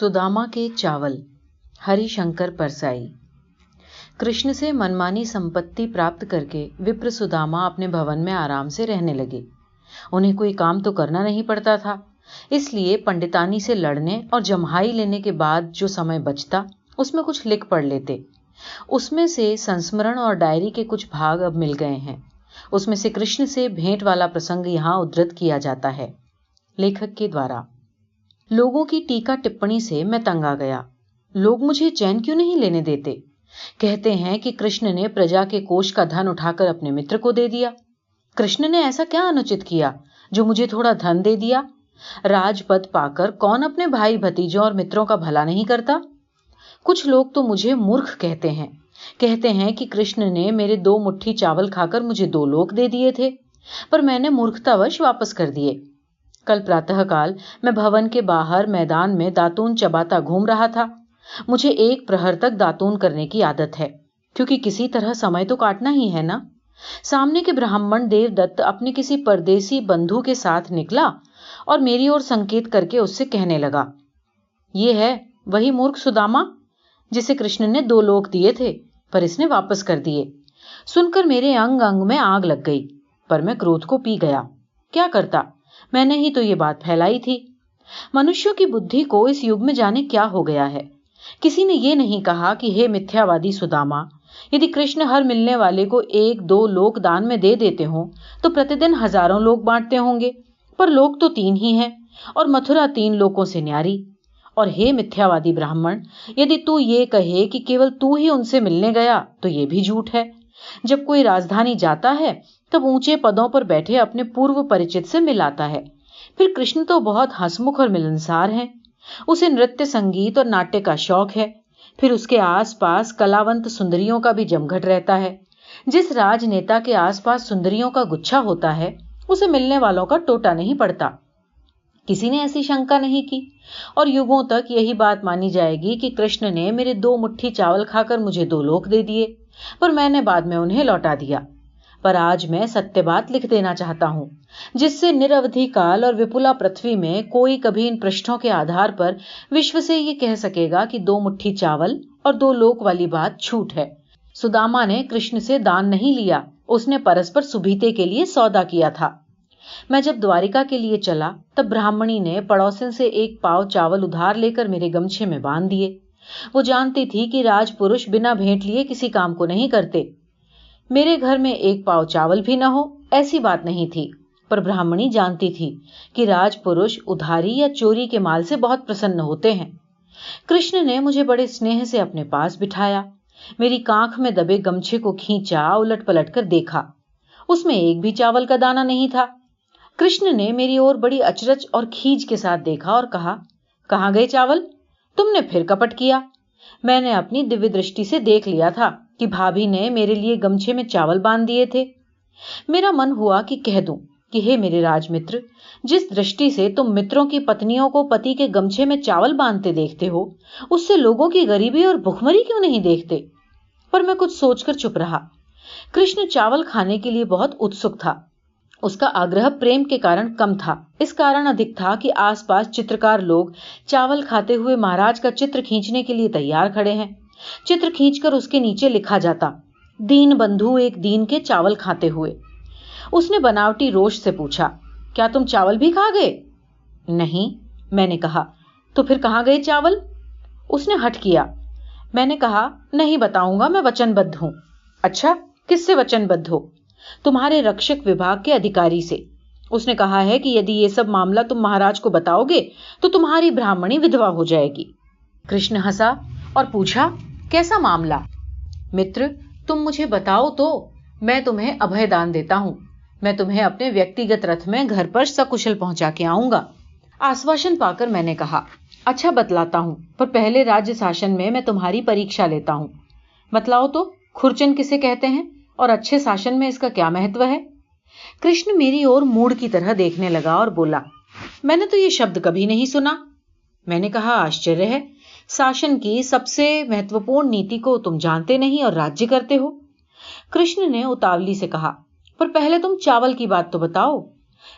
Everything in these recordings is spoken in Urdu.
سداما کے چاول، ہری شنکر پرسائی۔ کرشن سے منمانی سمپتی پراپت کر کے وپر سداما اپنے بھون میں آرام سے رہنے لگے۔ انہیں کوئی کام تو کرنا نہیں پڑتا تھا۔ اس لیے پنڈتانی سے لڑنے اور جمہائی لینے کے بعد جو سمے بچتا، اس میں کچھ لکھ پڑھ لیتے۔ اس میں سے سنسمرن اور ڈائری کے کچھ بھاگ اب مل گئے ہیں۔ اس میں سے کرشن سے بھیٹ والا پرسنگ یہاں ادرت کیا جاتا ہے۔ لیکھک کے دوارا۔ لوگوں کی ٹیکا ٹپنی سے میں تنگ آ گیا۔ لوگ مجھے چین کیوں نہیں لینے دیتے؟ کہتے ہیں کہ کرشن نے پرجا کے کوش کا دھن اٹھا کر اپنے متر کو دے دیا۔ کرشن نے ایسا کیا انوچت کیا جو مجھے تھوڑا دھن دے دیا؟ راج پت پا کر کون اپنے بھائی بھتیجوں اور متروں کا بھلا نہیں کرتا؟ کچھ لوگ تو مجھے مورکھ کہتے ہیں۔ کہتے ہیں کہ کرشن نے میرے دو مٹھی چاول کھا کر مجھے دو لوگ دے دیے تھے، پر میں نے مورکھتا وش واپس کر دیے۔ کل پراتہ کال میں بھون کے باہر میدان میں داتون چباتا گھوم رہا تھا۔ مجھے ایک پرہر تک داتون کرنے کی عادت ہے، کیونکہ کسی طرح سمے تو کاٹنا ہی ہے نا۔ سامنے کے برہمن دیو دت اپنے کسی پردیسی بندھو کے ساتھ نکلا اور میری اور سنکیت کر کے اس سے کہنے لگا، یہ ہے وہی مورخ سداما جسے کرشن نے دو لوک دیے تھے، پر اس نے واپس کر دیے۔ سن کر میرے انگ انگ میں آگ لگ گئی، پر میں کرودھ کو پی گیا۔ کیا کرتا؟ میں نے ہی تو یہ بات پھیلائی تھی۔ منشیوں کی بدھی کو اس یوگ میں جانے کیا ہو گیا ہے۔ کسی نے یہ نہیں کہا کہ ہے متھیا وادی سداما یدی کرشن ہر ملنے والے کو ایک دو لوک دان میں دے دیتے ہوں، تو پرتی دن ہزاروں لوگ بانٹتے ہوں گے۔ پر لوگ تو تین ہی ہیں، اور متھرا تین لوگوں سے نیاری۔ اور ہے متھیا وادی براہمن، یدی تو یہ کہے کہ کیول تو ہی ان سے ملنے گیا، تو یہ بھی جھوٹ ہے۔ جب کوئی راجدھانی جاتا ہے تب اونچے پدوں پر بیٹھے اپنے پورو پریچت سے ملاتا ہے۔ پھر کرشن تو بہت ہنسمکھ اور ملنسار ہیں۔ اسے نرتیہ سنگیت اور ناٹیہ کا شوق ہے۔ پھر اس کے آس پاس کلاونت سندریوں کا بھی جمگھٹ رہتا ہے۔ جس راج نیتا کے آس پاس سندریوں کا گچھا ہوتا ہے، اسے ملنے والوں کا ٹوٹا نہیں پڑتا۔ کسی نے ایسی شنکا نہیں کی۔ اور یوگوں تک یہی بات مانی جائے گی کہ کرشن نے میرے دو مٹھی چاول کھا کر مجھے دو لوک دے دیے، پر میں نے بعد میں انہیں لوٹا دیا۔ پر آج میں ستیہ بات لکھ دینا چاہتا ہوں۔ جس سے نرودھی کال اور وپلا پرتھوی میں کوئی کبھی ان پرشٹوں کے آدھار پر وشو سے یہ کہہ سکے گا کہ دو مٹھی چاول اور دو لوک والی بات چھوٹ ہے۔ سداما نے کرشن سے دان نہیں لیا، اس نے پرسپر سبھیتے کے لیے سودا کیا تھا۔ میں جب دوارکا کے لیے چلا، تب براہمنی نے پڑوسن سے ایک پاؤ چاول ادھار لے کر میرے گمچھے میں باندھ دیے۔ وہ جانتی تھی کہ راج پورش بنا بھیٹ لیے کسی کام کو نہیں کرتے۔ میرے گھر میں ایک پاؤ چاول بھی نہ ہو، ایسی بات نہیں تھی۔ پر براہمنی جانتی تھی کہ راج پروش ادھاری یا چوری کے مال سے بہت پرسن ہوتے ہیں۔ کرشن نے مجھے بڑے اسنیہ سے اپنے پاس بٹھایا۔ میری کانکھ میں دبے گمچھے کو کھینچا، الٹ پلٹ کر دیکھا۔ اس میں ایک بھی چاول کا دانا نہیں تھا۔ کرشن نے میری اور بڑی اچرچ اور کھیج کے ساتھ دیکھا اور کہا، کہاں گئے چاول؟ تم نے پھر کپٹ کیا۔ میں نے اپنی دور درشٹی سے دیکھ لیا تھا۔ کہ بھابھی نے میرے لیے گمچھے میں چاول باندھ دیے تھے۔ میرا من ہوا کہ کہہ دوں کہ ہے میرے راج متر جس درشتی سے تم متروں کی پتنیوں کو پتی کے گمچھے میں چاول باندھتے دیکھتے ہو، اس سے لوگوں کی غریبی اور بھکمری کیوں نہیں دیکھتے؟ پر میں کچھ سوچ کر چپ رہا۔ کرشن چاول کھانے کے لیے بہت اتسک تھا۔ اس کا آگرہ پریم کے کارن کم تھا۔ اس کارن ادھک تھا کہ آس پاس چترکار لوگ چاول کھاتے ہوئے مہاراج کا چتر کھینچنے کے لیے تیار کھڑے ہیں۔ چتر کھینچ کر اس کے نیچے لکھا جاتا، دین بندھو ایک دین کے چاول کھاتے ہوئے۔ اس نے بناوٹی روش سے پوچھا، کیا تم چاول بھی کھا گئے؟ نہیں، میں نے کہا۔ تو پھر کہاں گئے چاول؟ اس نے ہٹ کیا۔ میں نے کہا، نہیں بتاؤں گا، میں وچن بدھ ہوں۔ اچھا کس سے وچن بدھ ہو؟ تمہارے رکشک وباگ کے ادھیکاری سے۔ اس نے کہا ہے کہ یدی یہ سب معاملہ تم مہاراج کو بتاؤ گے، تو تمہاری براہمنی ودوا ہو جائے گی۔ کرشن ہسا اور پوچھا کیسا معاملہ؟ متر، تم مجھے بتاؤ تو، میں تمہیں ابھے دان دیتا ہوں۔ میں تمہیں اپنے ویکتیگت رتھ میں گھر پر سکشل پہنچا کے آؤں گا۔ آسواشن پا کر میں نے کہا اچھا بتلاتا ہوں، پر پہلے راجیہ شاشن میں میں تمہاری پریشا لیتا ہوں۔ بتلاؤ تو، کھرچن کسے کہتے ہیں؟ اور اچھے شاشن میں اس کا کیا مہتو ہے؟ کرشن میری اور موڑ کی طرح دیکھنے لگا اور بولا، میں نے تو یہ شبد کبھی نہیں سنا۔ میں نے کہا، آشچر ہے شاسن کی سب سے مہتوپورن نیتی کو تم جانتے نہیں اور راجیہ کرتے ہو۔ کرشن نے اتاولی سے کہا، پر پہلے تم چاول کی بات تو بتاؤ۔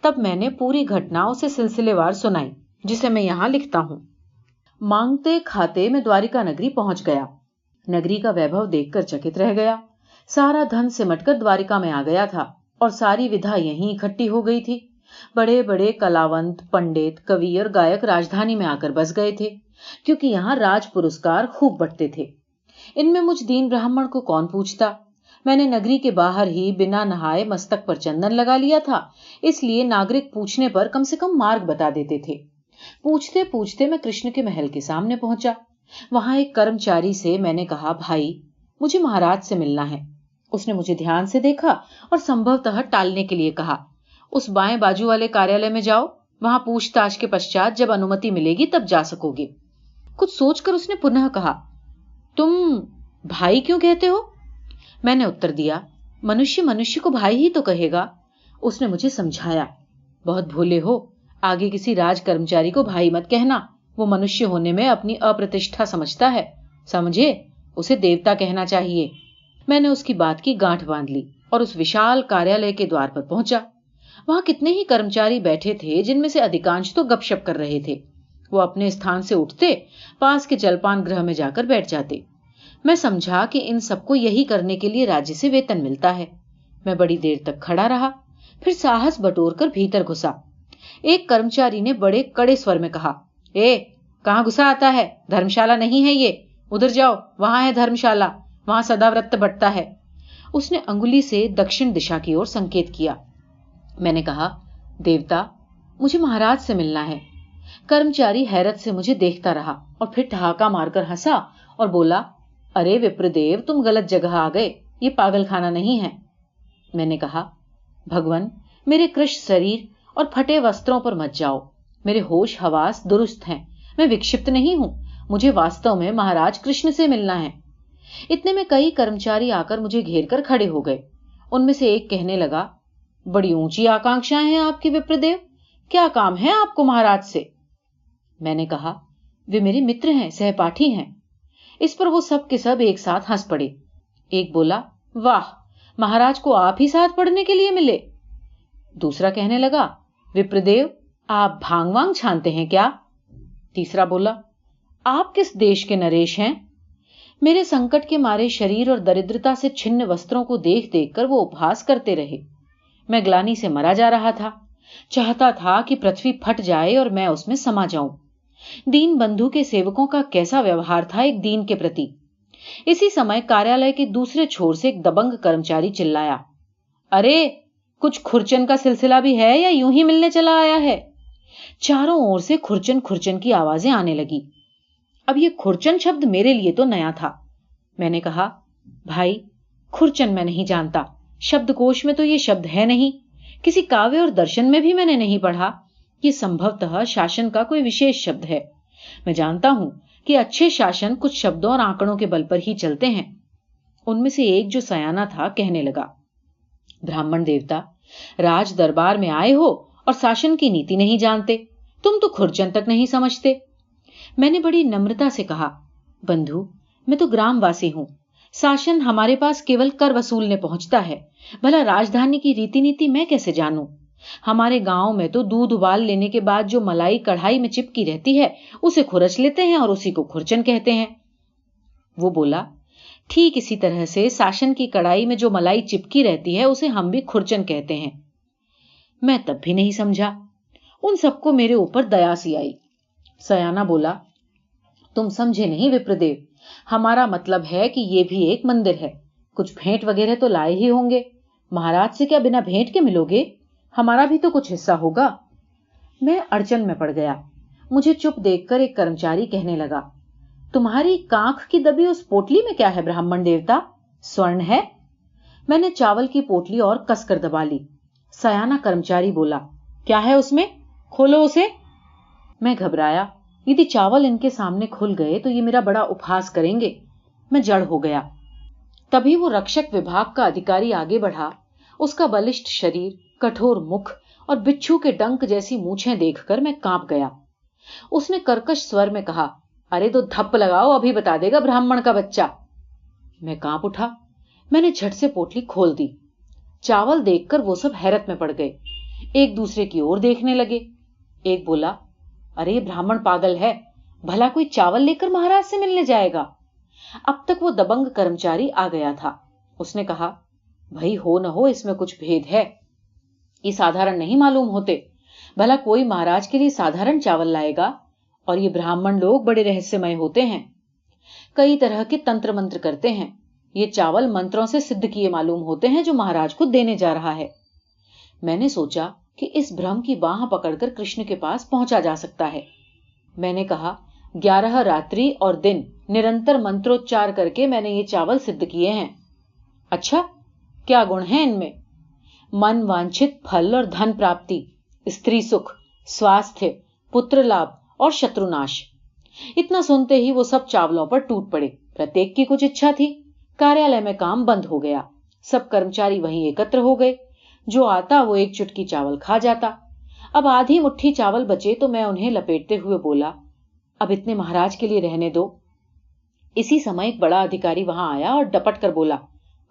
تب میں نے پوری گھٹنا اسے سلسلے وار سنائی، جسے میں یہاں لکھتا ہوں۔ مانگتے کھاتے میں دوارکا نگری پہنچ گیا۔ نگری کا ویبھو دیکھ کر چکت رہ گیا۔ سارا دھن سمٹ کر دوارکا میں آ گیا تھا اور ساری ودھا یہیں اکٹھی ہو گئی تھی۔ بڑے بڑے کلاونت، پنڈت، کبھی اور گائک راجدھانی میں آ کر بس گئے تھے۔ کیونکہ یہاں راج پرسکار خوب بٹتے تھے۔ ان میں مجھ دین براہمن کو کون پوچھتا؟ میں نے نگری کے باہر ہی بنا نہائے مستک پر چندن لگا لیا تھا، اس لیے ناگرک پوچھنے پر کم سے کم مارگ بتا دیتے تھے۔ پوچھتے پوچھتے میں کرشن کے محل کے سامنے پہنچا۔ وہاں ایک کرمچاری سے میں نے کہا، بھائی، مجھے مہاراج سے ملنا ہے۔ اس نے مجھے دھیان سے دیکھا اور سمبھوتہ ٹالنے کے لیے کہا، اس بائیں بازو والے کاریالے میں جاؤ، وہاں پوچھ تاچھ کے پشچات جب انمتی ملے گی تب جا سکو گے۔ کچھ سوچ کر اس نے پنہ کہا، تم بھائی کیوں کہتے ہو؟ میں نے اتر دیا منشیہ منشیہ کو بھائی ہی تو کہے گا۔ اس نے مجھے سمجھایا، بہت بھولے ہو، آگے کسی راج کرمچاری کو بھائی مت کہنا، وہ منشیہ ہونے میں اپنی اپرتشٹھا سمجھتا ہے۔ سمجھے، اسے دیوتا کہنا چاہیے۔ میں نے اس کی بات کی گانٹ باندھ لی اور اس وشال کاریالے کے دوار پر پہنچا۔ وہاں کتنے ہی کرمچاری بیٹھے تھے جن میں سے ادھکانش تو گپ شپ کر رہے تھے۔ وہ اپنے استھان سے اٹھتے، پاس کے جلپان گرہ میں جا کر بیٹھ جاتے۔ میں سمجھا کہ ان سب کو یہی کرنے کے لیے راجیہ سے ویتن ملتا ہے۔ میں بڑی دیر تک کھڑا رہا، پھر ساہس بٹور کر بھیتر گھسا۔ ایک کرمچاری نے بڑے کڑے سور میں کہا، اے، کہاں گھسا آتا ہے؟ دھرمشالا نہیں ہے یہ۔ ادھر جاؤ، وہاں ہے دھرمشالا، وہاں سدا ورت بٹتا ہے اس نے انگلی سے دکشن دشا کی اور سنکیت کیا۔ میں نے کہا، دیوتا، مجھے مہاراج سے ملنا ہے۔ کرمچاری حیرت سے مجھے دیکھتا رہا اور پھر ٹھہاکا مار کر ہنسا اور بولا، ارے وپردیو تم غلط جگہ آ گئے، یہ پاگل خانہ نہیں ہے۔ میں نے کہا بھگون میرے کرش شریر اور پھٹے وستروں پر مت جاؤ۔ میرے ہوش حواس درست ہیں۔ میں وکشپت نہیں ہوں۔ مجھے واستو میں مہاراج کرشن سے ملنا ہے۔ اتنے میں کئی کرمچاری آ کر مجھے گھیر کر کھڑے ہو گئے۔ ان میں سے ایک کہنے لگا، بڑی اونچی آکانکشا ہیں آپ کی وپردیو کیا کام ہے آپ کو مہاراج سے؟ میں نے کہا، وہ میرے متر ہیں سہ پاٹھی ہیں. اس پر وہ سب کے سب ایک ساتھ ہنس پڑے۔ ایک بولا، واہ، مہاراج کو آپ ہی ساتھ پڑھنے کے لیے ملے. دوسرا کہنے لگا وپردیو آپ بھانگ وانگ چھانتے ہیں کیا؟ تیسرا بولا، آپ کس دیش کے نریش ہیں؟ میرے سنکٹ کے مارے شریر اور دردرتا سے چھن وستروں کو دیکھ دیکھ کر وہ اپہاس کرتے رہے۔ میں گلانی سے مرا جا رہا تھا، چاہتا تھا کہ پرتھوی پھٹ جائے اور میں اس میں سما جاؤں۔ دین بندھو کے سیوکوں کا کیسا ویوہار تھا ایک دین کے پرتی۔ اسی سمے کاریالے کے دوسرے چھوڑ سے ایک دبنگ کرمچاری چلایا۔ ارے، کچھ کھرچن کا سلسلہ بھی ہے یا یوں ہی ملنے چلا آیا ہے؟ چاروں اور سے کھرچن کھرچن کی آوازیں آنے لگی اب یہ کھرچن شبد میرے لیے تو نیا تھا۔ میں نے کہا، بھائی، کھرچن میں نہیں جانتا۔ شبد کوش میں تو یہ شبد ہے نہیں۔ کسی کاوے اور درشن میں بھی میں نے نہیں پڑھا۔ یہ سمبھوتہ شاشن کا کوئی وشیش شبد ہے۔ میں جانتا ہوں کہ اچھے شاشن کچھ شبدوں اور آنکڑوں کے بل پر ہی چلتے ہیں۔ ان میں سے ایک جو سیانا تھا کہنے لگا۔ براہمن دیوتا، راج دربار میں آئے ہو اور شاشن کی نیتی نہیں جانتے، تم تو کھرچن تک نہیں سمجھتے۔ میں نے بڑی نمرتا سے کہا، بندھو، میں تو گرام واسی ہوں۔ شاشن ہمارے پاس کیول کر وصولنے پہنچتا ہے۔ بھلا راجدھانی کی ریتی نیتی میں کیسے جانوں؟ ہمارے گاؤں میں تو دودھ ابال لینے کے بعد جو ملائی کڑھائی میں چپکی رہتی ہے، اسے کھرچ لیتے ہیں اور اسی کو کھرچن کہتے ہیں۔ وہ بولا، ٹھیک اسی طرح سے ساشن کی کڑھائی میں جو ملائی چپکی رہتی ہے، اسے ہم بھی کھرچن کہتے ہیں۔ میں تب بھی نہیں سمجھا۔ ان سب کو میرے اوپر دیا سی آئی۔ سیانا بولا، تم سمجھے نہیں وپردیو ہمارا مطلب ہے کہ یہ بھی ایک مندر ہے۔ کچھ بھینٹ وغیرہ تو لائے ہی ہوں گے۔ مہاراج سے کیا بنا بھینٹ کے ملو گے؟ ہمارا بھی تو کچھ حصہ ہوگا۔ میں اڑچن میں پڑ گیا۔ مجھے چپ دیکھ کر ایک کرمچاری کہنے لگا، تمہاری کانکھ کی دبی اس پوٹلی میں کیا ہے براہمن دیوتا؟ سورن ہے؟ میں نے چاول کی پوٹلی اور کس کر دبا لی۔ سیانا کرمچاری بولا، کیا ہے اس میں؟ کھولو اسے! میں گھبرایا، یدی چاول ان کے سامنے کھل گئے تو یہ میرا بڑا اپہاس کریں گے۔ میں جڑ ہو گیا۔ تبھی وہ رکشک وباگ کا ادھیکاری آگے بڑھا۔ اس کا بلشٹ شریر کٹور مکھ اور بچھو کے ڈنک جیسی مونچھیں دیکھ کر میں کانپ گیا۔ اس نے کرکش سور میں کہا، ارے تو دھپ لگاؤ، ابھی بتا دے گا براہمن کا بچہ۔ میں کانپ اٹھا، میں نے جھٹ سے پوٹلی کھول دی۔ چاول دیکھ کر وہ سب حیرت میں پڑ گئے۔ ایک دوسرے کی اور دیکھنے لگے۔ ایک بولا، ارے براہمن پاگل ہے، بھلا کوئی چاول لے کر مہاراج سے ملنے جائے گا۔ اب تک وہ دبنگ کرمچاری آ گیا تھا۔ اس نے کہا، بھائی ہو نہ ہو، اس میں کچھ بھید ہے۔ یہ سادھارن نہیں معلوم ہوتے۔ بھلا کوئی مہاراج کے لیے سادھارن چاول لائے گا؟ اور یہ براہمن لوگ بڑے رہسیہ مئے ہوتے ہیں۔ کئی طرح کے تنتر منتر کرتے ہیں۔ یہ چاول منتروں سے سدھ کیے معلوم ہوتے ہیں جو مہاراج کو دینے جا رہا ہے۔ میں نے سوچا کہ اس برہم کی باہ پکڑ کر کرشن کے پاس پہنچا جا سکتا ہے۔ میں نے کہا، گیارہ راتری اور دن نرنتر منتروچار کر کے میں نے یہ چاول سدھ کیے ہیں۔ اچھا کیا گن ہے ان میں؟ من وانچت پھل اور دھن پراپتی استری سکھ سواستھ پتر لابھ اور شترو ناش اتنا سنتے ہی وہ سب چاولوں پر ٹوٹ پڑے پرتیک کی کچھ اچھا تھی کاریالے میں کام بند ہو گیا سب کرمچاری وہیں ایکتر ہو گئے جو آتا وہ ایک چٹکی چاول کھا جاتا اب آدھی مٹھی چاول بچے تو میں انہیں لپیٹتے ہوئے بولا اب اتنے مہاراج کے لیے رہنے دو اسی سمے ایک بڑا ادھیکاری وہاں آیا اور ڈپٹ کر بولا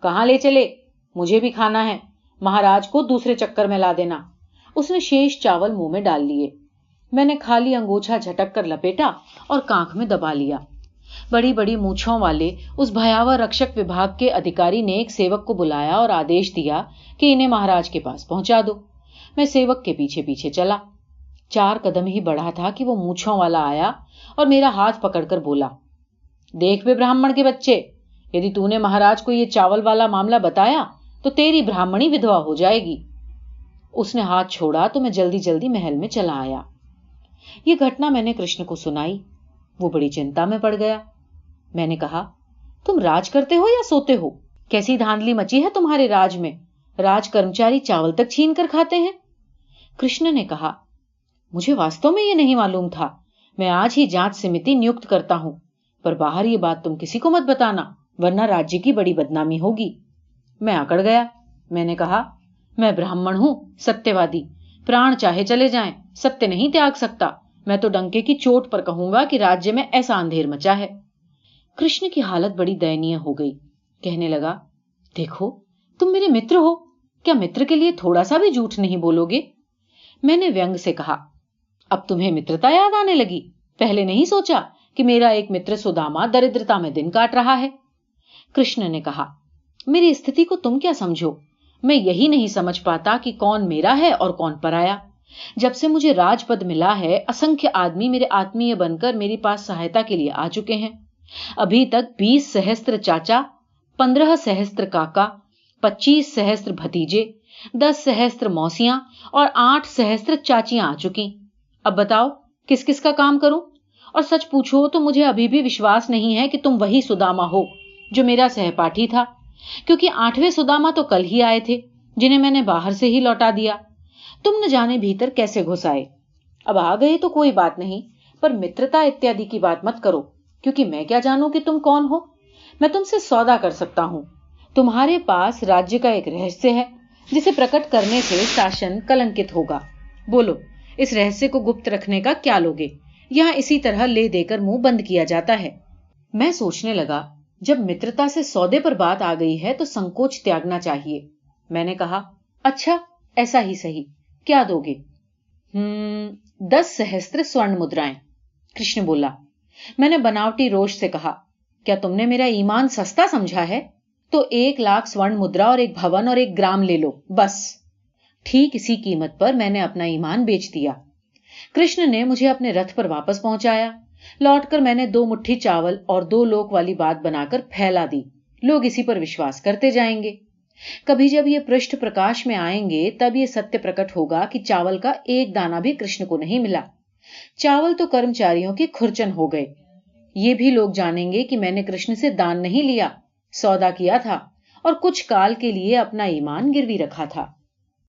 کہاں لے چلے مجھے بھی کھانا ہے مہاراج کو دوسرے چکر میں لا دینا۔ اس نے شیش چاول منہ میں ڈال لیے۔ میں نے خالی انگوچھا جھٹک کر لپیٹا اور کانکھ میں دبا لیا۔ بڑی بڑی مونچھوں والے اس بھیاور رکشک وباگ کے ادھیکاری نے ایک سیوک کو بلایا اور آدیش دیا کہ انہیں مہاراج کے پاس پہنچا دو۔ میں سیوک کے پیچھے پیچھے چلا۔ چار قدم ہی بڑھا تھا کہ وہ مونچھوں والا آیا اور میرا ہاتھ پکڑ کر بولا، دیکھ بے براہمن کے بچے، یدی تو نے مہاراج کو یہ چاول والا معاملہ بتایا تو تیری براہمنی ودوا ہو جائے گی۔ اس نے ہاتھ چھوڑا تو میں جلدی جلدی محل میں چلا آیا۔ یہ گھٹنا میں نے کرشن کو سنائی۔ وہ بڑی چنتا میں پڑ گیا۔ میں نے کہا، تم راج کرتے ہو یا سوتے ہو؟ کیسی دھاندلی مچی ہے تمہارے راج میں؟ راج کرمچاری چاول تک چھین کر کھاتے ہیں؟ کرشن نے کہا، مجھے واستو میں یہ نہیں معلوم تھا۔ میں آج ہی جانچ سمتی نیوکت کرتا ہوں۔ پر باہر یہ بات تم کسی کو مت بتانا، ورنہ راجیہ کی بڑی بدنامی ہوگی۔ میں اکڑ گیا۔ میں نے کہا، میں براہمن ہوں ستیہ وادی پران چاہے چلے جائیں، ستیہ نہیں تیاگ سکتا۔ میں تو ڈنکے کی چوٹ پر کہوں گا کہ راجیہ میں ایسا اندھیر مچا ہے۔ کرشن کی حالت بڑی دینی ہو گئی۔ کہنے لگا، دیکھو، تم میرے متر ہو۔ کیا متر کے لیے تھوڑا سا بھی جھوٹ نہیں بولو گے؟ میں نے وینگ سے کہا، اب تمہیں مترتا یاد آنے لگی۔ پہلے نہیں سوچا کہ میرا ایک متر سداما دردرتا میں دن کاٹ رہا ہے۔ کرشن نے کہا میری استھتی کو تم کیا سمجھو؟ میں یہی نہیں سمجھ پاتا کہ کون میرا ہے اور کون پر آیا جب سے مجھے راج پد ملا ہے اسنکھ آدمی میرے آتمی بن کر میرے پاس سہایتا کے لیے آ چکے ہیں۔ ابھی تک بیس سہستر چاچا، پندرہ سہستر کاکا، پچیس سہستر بھتیجے، دس سہستر موسیاں اور آٹھ سہستر چاچیاں آ چکی اب بتاؤ، کس کس کا کام کروں؟ اور سچ پوچھو تو مجھے ابھی بھی وشواس نہیں ہے کہ تم وہی سداما ہو جو میرا سہ پاٹھی تھا۔ کیونکہ آٹھویں سداما تو کل ہی آئے تھے، جنہیں میں نے باہر سے ہی لوٹا دیا۔ تم نہ جانے بھیتر کیسے گھسائے اب آ گئے تو کوئی بات نہیں، پر مترتا اتیادی کی بات مت کرو، کیونکہ میں کیا جانوں کہ تم کون ہو؟ میں تم سے سودا کر سکتا ہوں۔ تمہارے پاس راجیہ کا ایک رہسیہ ہے، جسے پرکٹ کرنے سے شاشن کلنکت ہوگا۔ بولو، اس رہسیہ کو گپت رکھنے کا کیا لوگے؟ یہاں اسی طرح لے دے کر منہ بند کیا جاتا ہے۔ میں سوچنے لگا جب مترتا سے سودے پر بات آ گئی ہے تو سنکوچ تیاگنا چاہیے۔ میں نے کہا اچھا ایسا ہی صحیح۔ کیا دو گے؟ دس سہستر سورن مدرائیں۔ کرشن بولا، میں نے بناوٹی روش سے کہا، کیا تم نے میرا ایمان سستا سمجھا ہے؟ تو ایک لاکھ سورن مدرا اور ایک بھون اور ایک گرام لے لو، بس۔ ٹھیک اسی قیمت پر میں نے اپنا ایمان بیچ دیا۔ کرشن نے مجھے اپنے رتھ پر واپس پہنچایا۔ لوٹ کر میں نے دو مٹھی چاول اور دو لوک والی بات بنا کر پھیلا دی۔ لوگ اسی پر وشواس کرتے جائیں گے۔ کبھی جب یہ پرشت پرکاش میں آئیں گے، تب یہ ستیہ پرکٹ ہوگا کہ چاول کا ایک دانا بھی کرشن کو نہیں ملا۔ چاول تو کرمچاریوں کی کھرچن ہو گئے۔ یہ بھی لوگ جانیں گے کہ میں نے کرشن سے دان نہیں لیا، سودا کیا تھا اور کچھ کال کے لیے اپنا ایمان گروی رکھا تھا۔